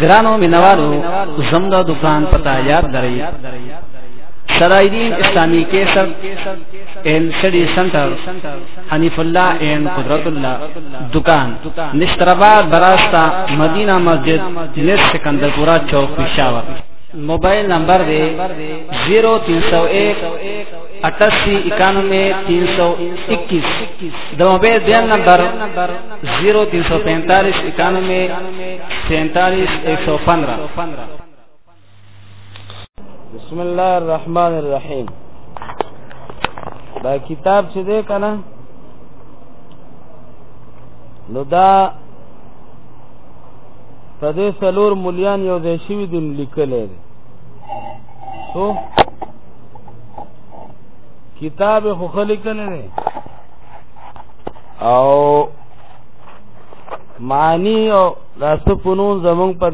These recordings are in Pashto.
ګرانو مینوالو زموږ دکان پتا یاد درئ سرایدین اسلامی کیسر این سټډي سنټر حنیف الله این قدرت الله دکان نشترآباد براستا مدینہ مسجد نس سکندرپورا چوک پشاور موبایل نمبر دی 0301 88 91 321 د موبایل دیم نمبر زیرو تین سو پینتالیس اکانوے سینتالیس ایک سو پندرہ بسم الله الرحمن الرحیم دا کتاب چې دی کنه نو دا په دې سلور مليان یو ځای شوی دی لیکلې دی سو کتاب خو خلک نه او معنی او داسته فنون زمونږ په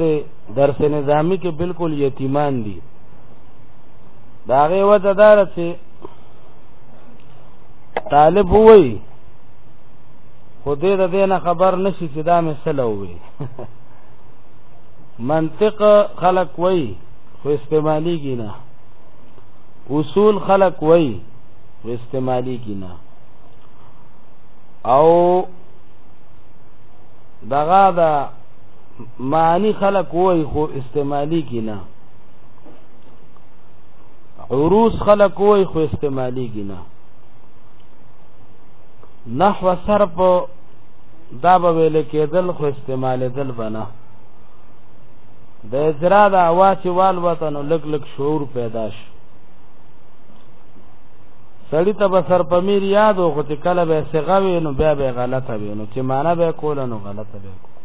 درس نظامی کې بالکل یتیمان دي دا غي وجه دار چې طالب وای خو دې د دې نه خبر نشي چې دا مسله وي منطق خلق وای خو استعمالي کی نه اصول خلق وای خو استعمالي کی نه او دغه دا معنی خلق وای خو استعمالی کی نه عروس خلق وای خو استعمالی کی نه نحو صرف دا به ویل کېدل خو استعمال دل بنا د اجرا د اواز وال وطن لګ لګ شعور پیدا شي سړی ته به سر په میر یاد و خو چې کله به صغه وي نو بیا به غلطه وي نو چې معنا به کوله نو غلطه به کوله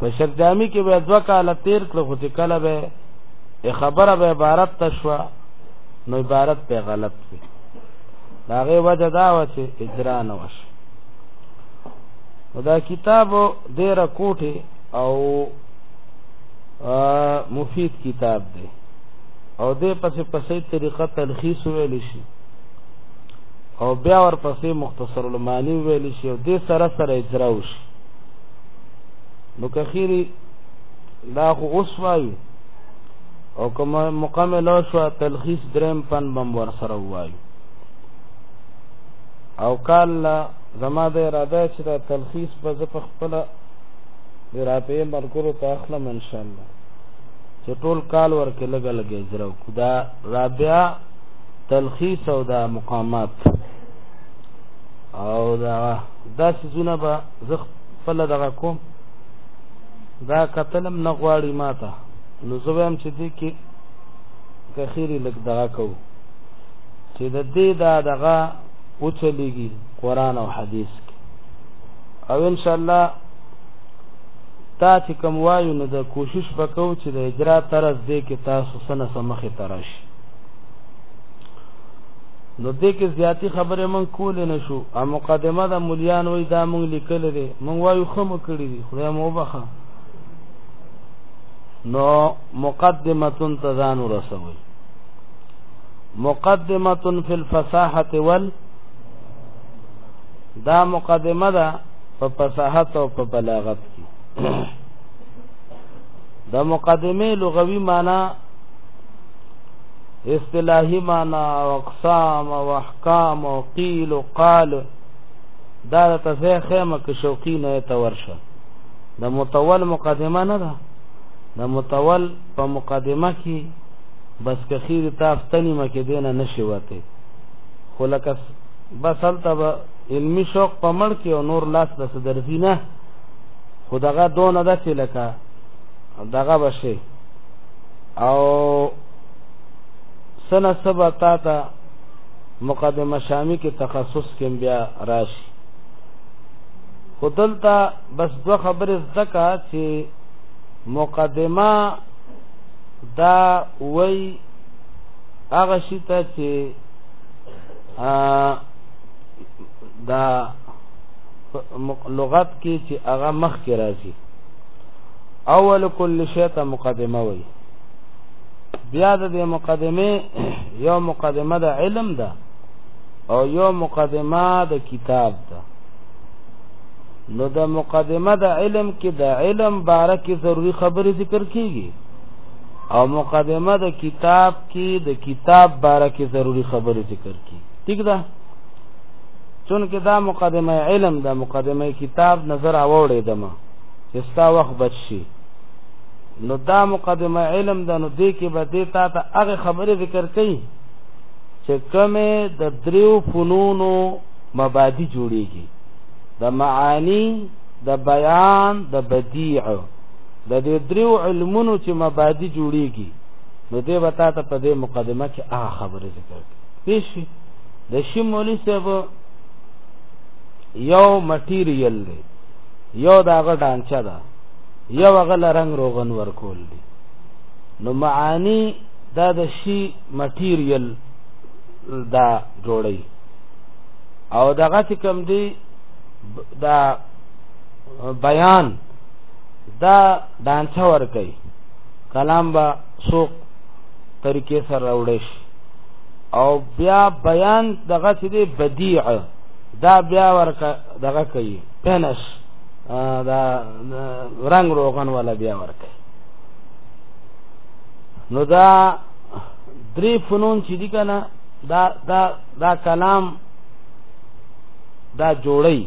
په شرجامی کې به دوه کاله تیر کړو خو چې کله به خبره به عبارت تشوا نو عبارت په غلط وي دا غي وجه دا و چې اجرا نه وش دا کتاب ډیره کوټه او مفید کتاب دی او دې پسې پسې طریقه تلخیص ویل شي او بیا ور پسې مختصر المانی ویل شي او دې سره سره اجرا وشي نو کخيري دا خو اوس وایو او کوم مکمل شو تلخیص دریم پن بم ور سره وایو او کال زما د اراده چې دا تلخیص په خپل د راپې مرګرو ته اخلم ان شاء الله چې ټول کال ورکه لګا لګا اجرا کو دا رابعه تلخیص او دا مقامات او دا دا سيزونه به زخ فل دغه کوم دا قتلم نه غواړي ماته نو زه هم چې دې کې کخيري لګ دغه کو چې د دې دا دغه اوچلېږي قران او حديث کې او ان شاء الله تا چې کوم وایو نو د کوشش وکاو چې د اجرا طرز دې کې تاسو سره سمخه ترش نو دې کې زیاتی خبره مون کول نه شو ا مقدمه د مليان وې دا مونږ لیکل دي مونږ وایو خمو کړی دي خدای مو وبخه نو مقدمه تزان رسوي مقدمه فی الفصاحه وال دا مقدمه ده په فصاحت او په بلاغت کې د مقدمه لغوي معنی اصطلاحي معنی او اقسام او احکام او قیل او قال دا تاسو خیمه کې شوقي نه تورشه د متول مقدمه نه ده د متول په مقدمه کې بس کخیر تافتنی مکه دینه نشوته خو لکه بس هلته علمي شوق په مړ کې او نور لاس ته څه درځي نه خو دغه دونه ده چې لکه دغه به شي او څه نه څه به تا ته مقدمه شامي کې تخصص کې بیا راشي خو دلته بس دوه خبرې زده که چې مقدمه دا وای هغه شي ته چې دا لغت کې چې هغه مخ کې راځي اول کل شی ته مقدمه وي بیا د مقدمه یو مقدمه د علم ده او یو مقدمه د کتاب ده نو د مقدمه د علم کې د علم باره کې ضروری خبرې ذکر کیږي او مقدمه د کتاب کې د کتاب باره کې ضروری خبرې ذکر کیږي ٹھیک ده چون کې دا مقدمه علم دا مقدمه کتاب نظر اوړې دمه چې ستا وخت بچي نو دا مقدمه علم دا نو دې کې به دې تا ته هغه خبره ذکر کړي چې کومه د دریو فنونو مبادی جوړیږي د معانی د بیان د بدیع د دې دریو علمونو چې مبادی جوړیږي نو دې وتا ته په دې مقدمه کې هغه خبره ذکر کړي پیشي د شي مولوی صاحب یو مټیریل دی یو داغه ډانچه ده یو غل رنگ روغن ورکول دي نو معانی دا د شي مټیریل دا جوړي او دغه څه کم دی دا بیان دا ډانچه ور کوي کلام با سوق طریقې سره وړي شي او بیا بیان دغه څه دی بدیع دا بیا ورکه دغه کوي پنس دا رنگ روغن ولا بیا ورکه نو دا درې فنون چې دي کنه دا دا دا کلام دا جوړی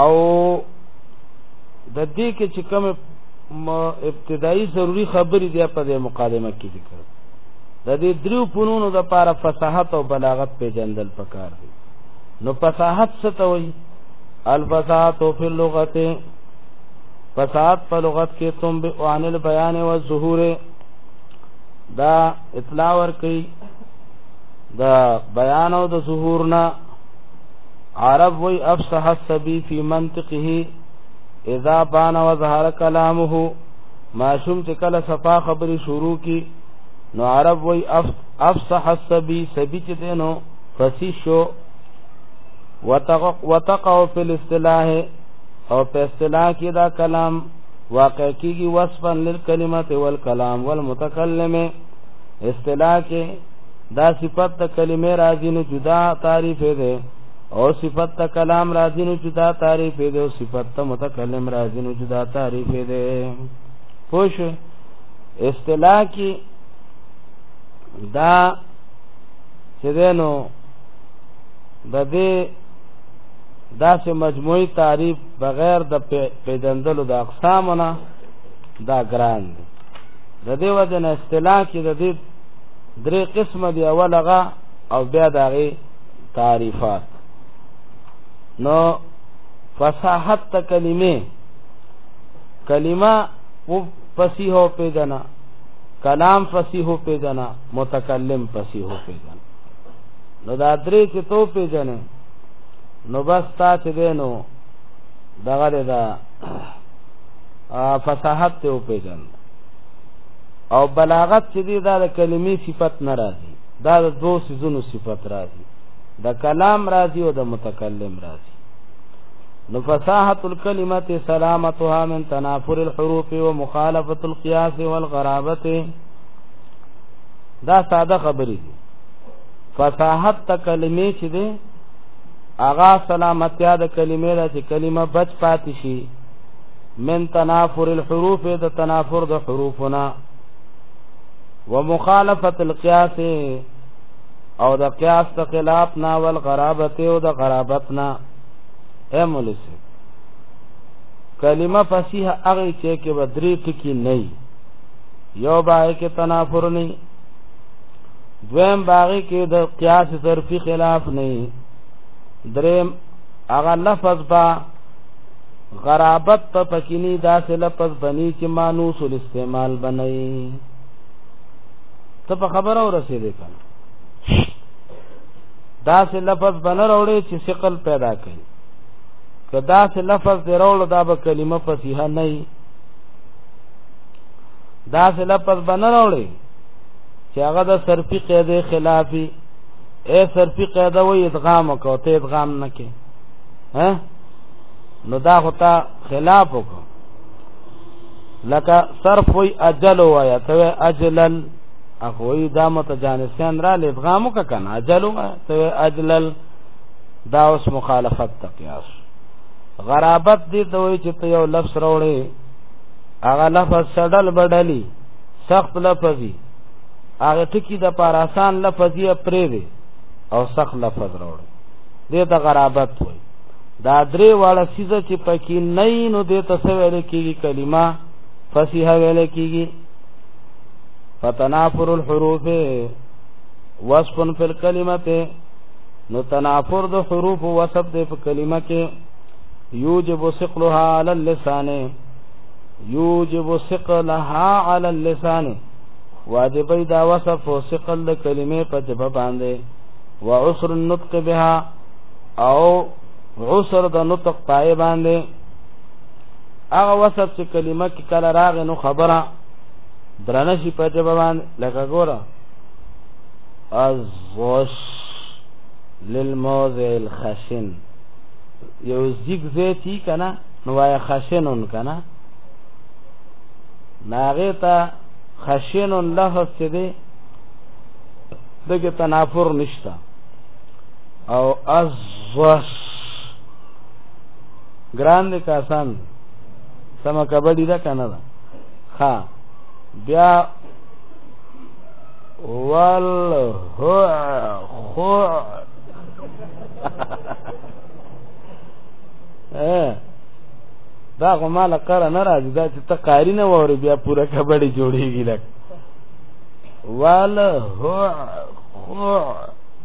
او د دې کې چې کوم ما ابتدایي ضروری خبرې دی په دې مقدمه کې ذکر د دې دریو فنونو د پاره فصاحت او بلاغت پیژندل پکار دي نو فصاحت څه ته وایي الفصاحت فی اللغت فصاحت په لغت کې تم به عن البیان و ظهور دا اطلاع ور کوي دا بیان او د ظهور نه عرب وی افصح السبی فی منطقه اذا بان وظهر کلامه ماشوم چې کله صفا خبري شروع کی نو عرب وای افصح السبي سبي چې دینو فصیح شو وتقو فی الاصطلاح او په اصطلاح کې دا کلام واقع کیږي وصفا للکلمت والکلام والمتکلم اصطلاح کې دا صفت د کلمې راځي نو جدا تعریف دی او صفت ته کلام راځي نو چې دا تعریف دی او صفت ته متکلم راځي نو چې دا تعریف دی پوښ اصطلاح کې دا چې دینو د دې داسې مجموعي تعریف بغیر د پیدندلو د اقسامونه دا ګران دی د دې وجه نه اصطلاح کې د دې درې قسمه دی اول هغه او بیا د هغې تعریفات نو فصاحت ته کلمه کلمه فصیح او پیدنا کلام فصیح او پیدنا متکلم فصیح او پیدنا نو دا درې چې تو پیژنې نو بس تا چې دینو دغه دا فصاحت ته پیژن او بلاغت چې دا د کلمې صفت نه راځي دا د دوو سيزونو صفت راځي د کلام راځي او د متکلم راځي نو فصاحت الكلمه سلامتها من تنافر الحروف ومخالفه القياس والغرابه دا ساده خبرې دي فصاحت ته کلمې چې دي اغا سلامتیا د کلمې را چې کلمه بچ پاتې شي من تنافر الحروف د تنافر د حروفنا ومخالفت القياس او د قياس ته خلاف نه ول غرابت او د غرابت نه امولس کلمه فصیح هغه چې کې بدري ټکی نه یو باندې کې تنافر نه دویم باغی کې د قیاس ظرفي خلاف نه دریم هغه لفظ با غرابت په پکینی داسې لفظ بنی چې مانوس الاستعمال بنئ ته په خبره ورسېدې کنه دا سه لفظ بنه راوړې چې ثقل پیدا کړي که دا سه لفظ دی راوړ دا به کلمه فصیحه نه وي دا سه لفظ بنه راوړې چې هغه د صرفي قاعده خلافي اے صرفي قاعده وې ادغام وکاو ته ادغام نه کې ها نو دا هوتا خلاف وکاو لکه صرف وی اجل وایا ته اجلل اخوی دا متجانسیان را لدغام ککن اجل وایا ته اجلل دا اوس مخالفت ته قیاس غرابت دي ته وی چې ته یو لفظ راوړې هغه لفظ سړل بدلی سخت لفظي هغه ټکی د پاراسان لفظي پرې دی او سخت لفظ راوړي دې ته غرابت وایي دا درې واړه سیزه چې پکې نه نو دې ته څه ویل کېږي کلمه فصیح ویل کېږي فتنافر الحروف وصف فی الکلمه نو تنافر د حروف وصف دې په کلمه کې یوجب ثقلها علی اللسان یوجب ثقلها علی اللسان واجبې دا وصف او ثقل د کلمې په جبه باندې وعسر النطق بها او عسر د نطق پای باندې هغه وسط چې کلمه کې کله راغې نو خبره درنه شي په جواب باندې لکه ګوره ازوش للموضع الخشن یو زیګ زیتی کنه نو وای خشنون کنه ناغه تا خشنون لفظ چې دی دغه تنافر نشته او ازوس ګران دې کاسان سم کبډی دا کنه دا ها بیا وال هو خو دا خو مال قره نه راځي دا چې ته قاری نه ووري بیا پوره کبډی جوړیږي لکه وال هو خو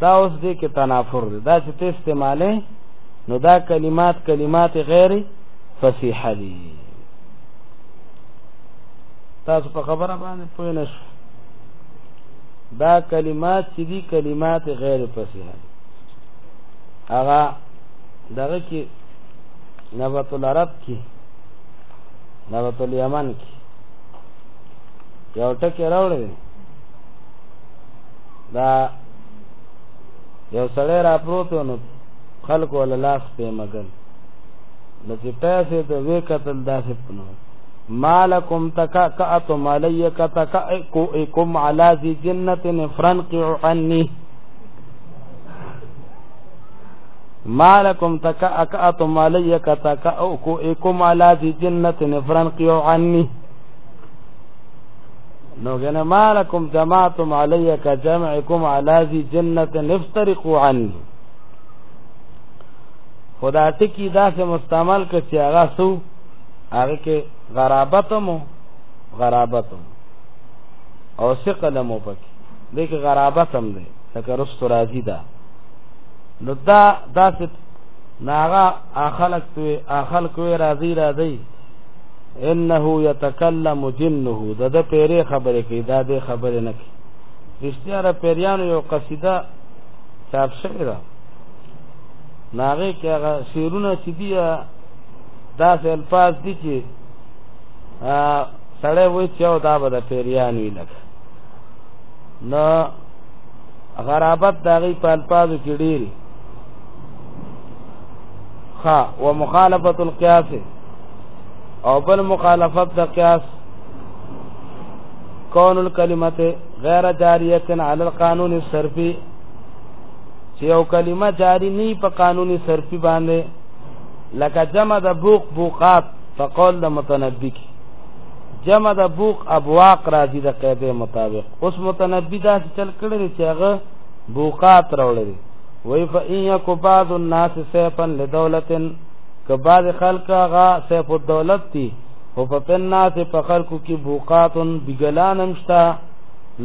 دا اوس دې کې تنافر دی دا چې ته استعماله نو دا کلمات کلمات غیر فصیحه دي تاسو په خبره باندې پوه نه شئ دا کلمات چې دي کلمات غیر فصیحه دي هغه دغه کې نبات العرب کې نبات الیمن کې یو ټکی راوړی دا یو سړی را پروت نو خلق ول لاس په مګل د چې پیسې ته وې قتل داسې پنو مالکم تکأتم علی کتکئکم علی ذی جنت فرنقع عنی مالکم تکأتم علی کتکئکم علی ذی جنت فرنقع عنی نو غنه مالکم جماعتم علی کا جمعکم علی ذی جنت نفترقوا عنه خدا ټکی دا سه مستعمل ک چې هغه سو هغه کې غرابتمو غرابتم او ثقلمو پکې دې کې غرابتم دی لکه رست راضی دا نو دا داسې ناغه اخلق کوي اخلق کوي راضی راضی انه يتكلم جنه د د پیرې خبرې کوي دا د خبرې نه کوي رښتیا را پیریانو یو قصیده چاپ شوې ده ناغه کې هغه شعرونه چې دی دا سه الفاظ دي چې سړی وای چې او دا به د پیریان وی لکه نو غرابت داغي په الفاظو کې ډیری خا ومخالفه القياس او بل مخالفت د قیاس کون الکلمت غیر جاریت علی القانون الصرفی چې یو کلمه جاری نه په قانوني صرفی باندې لکه جمع د بوق بوقات په قول د متنبی کې جمع د بوق ابواق راځي د قاعده مطابق اوس متنبی دا چې چل کړی چې هغه بوقات راوړي وای فإن يكباد الناس سيفا لدولة که بعض خلک هغه سیف الدولت دي او په پنات په خلکو کې بوقاتن بګلان مشتا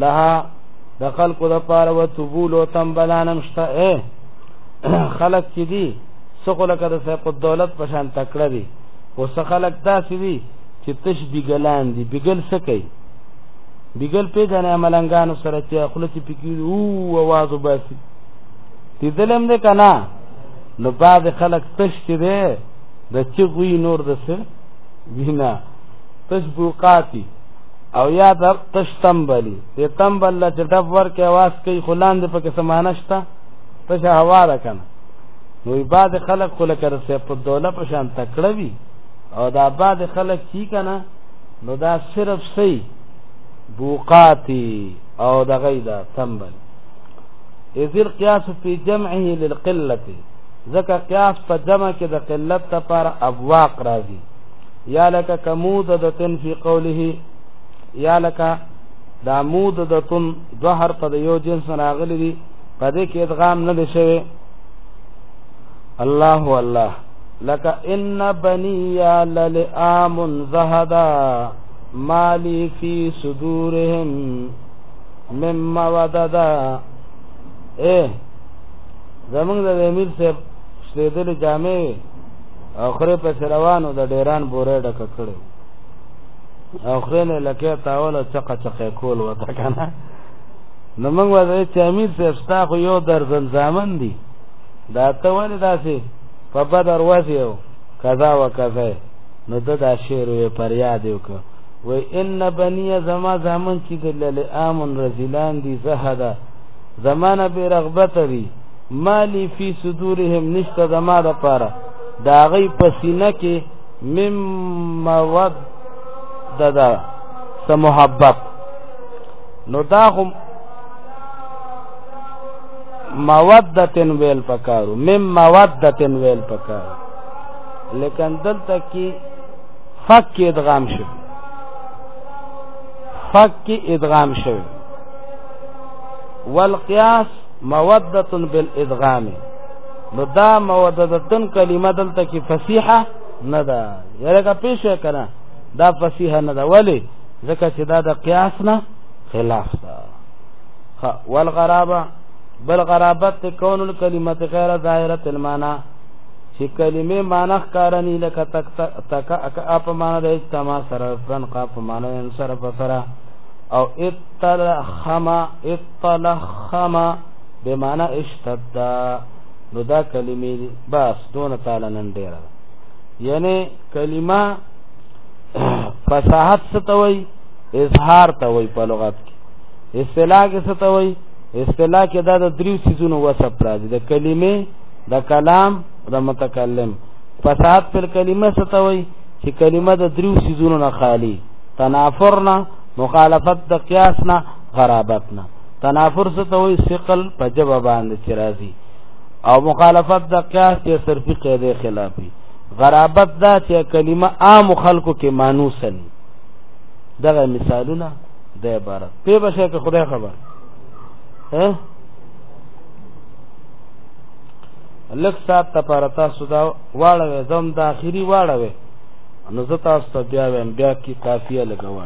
لها د خلکو د پاره و تبول او تنبلان مشتا اے خلک چې دي څخه لکه د سیف الدولت په شان تکړه دي او څخه خلک داسې دي چې تش بګلان دي بګل څه کوي بګل پیژنې ملنګانو سره چې خپل چې پکې او आवाज وباسي دې دلم دې کنا نو بعض خلک تش چې دی د چغوی نور د څه وینا تش بوقاتی او یا د تش تنبلی د تنبل له چې ډب ورکې اواز کوي خو لاندې پکې څه معنی شته تش هوا ده که نه نو بعض خلک خو لکه د سیفالدوله په شان تکړه وي او دا بعض خلک چی که نه نو دا صرف سی بوقاتی او دغه دا تنبل اذ القياس في جمعه للقله ځکه قياس په جمع کې د قلت لپاره ابواق راځي یا لکه کمود د تن فی قوله یا لکه دا مود د تن دوه هر په یو جنس راغلي دي په دې کې ادغام نه دي شوی الله الله لك ان بني للام زهدا مالي في صدورهم مما وددا اے زمونږ د امیر صاحب شلیدل جامع او خره په روانو د ډیران بورې ډک کړي او خره نه لکه تاول چقه چقه کول وته کنه نو موږ وځي چې امیر صاحب ستا خو یو درزن ځامن دي دا ته ولې داسې په بدر وځي او قضا وکړه نو ته دا شعر وې پر یاد وکړه و ان بنی زما زامن چې د لئام رزلان دي زهدا زمانه به رغبت دي مالی فی صدورهم نشته زما د پاره دا غي پسینه کې مم مود ددا سم محبت نو دا هم مودتن ویل پکارو مم مودتن ویل پکارو لیکن دلته کې فک کې ادغام شوی فک کې ادغام شوی والقياس موده بالادغام نو دا موددتن کلمه دلته کې فصیحه نه ده یره کا پیښه کړه دا فصیحه نه ده ولی ځکه چې دا د قیاس نه خلاف ده والغرابه بل غرابت کون الکلمه غیر ظاهره المعنى چې کلمې معنی ښکارنی لکه تک تک اک اپ معنی د استما سره فرن قاف معنی ان سره فسرا او اتلخما اتلخما بمعنی اشتد نو دا کلمې بس دون تعالی نن ډیر یعنی کلمه فصاحت ستوي اظهار ته وي په لغت کې اصطلاح کې ستوي اصطلاح کې دا د دریو سيزونو وسب راځي د کلمې د کلام د متکلم فساد پر کلمه ستوي چې کلمه د دریو سيزونو نه خالی تنافر نه مخالفت د قیاس نه غرابت نه تنافر ستوي ثقل په جواب باندې چې راځي او مخالفت د قیاس چې صرفي قاعده خلافي غرابت دا چې کلمه عام خلکو کې مانوسن دغه مثالونه د عبارت په بشه کې خدای خبر ها لک سات ته پر تاسو دا واړوي زم د اخیری واړوي نو زه تاسو ته بیا ویم بیا کی قافیه لګوم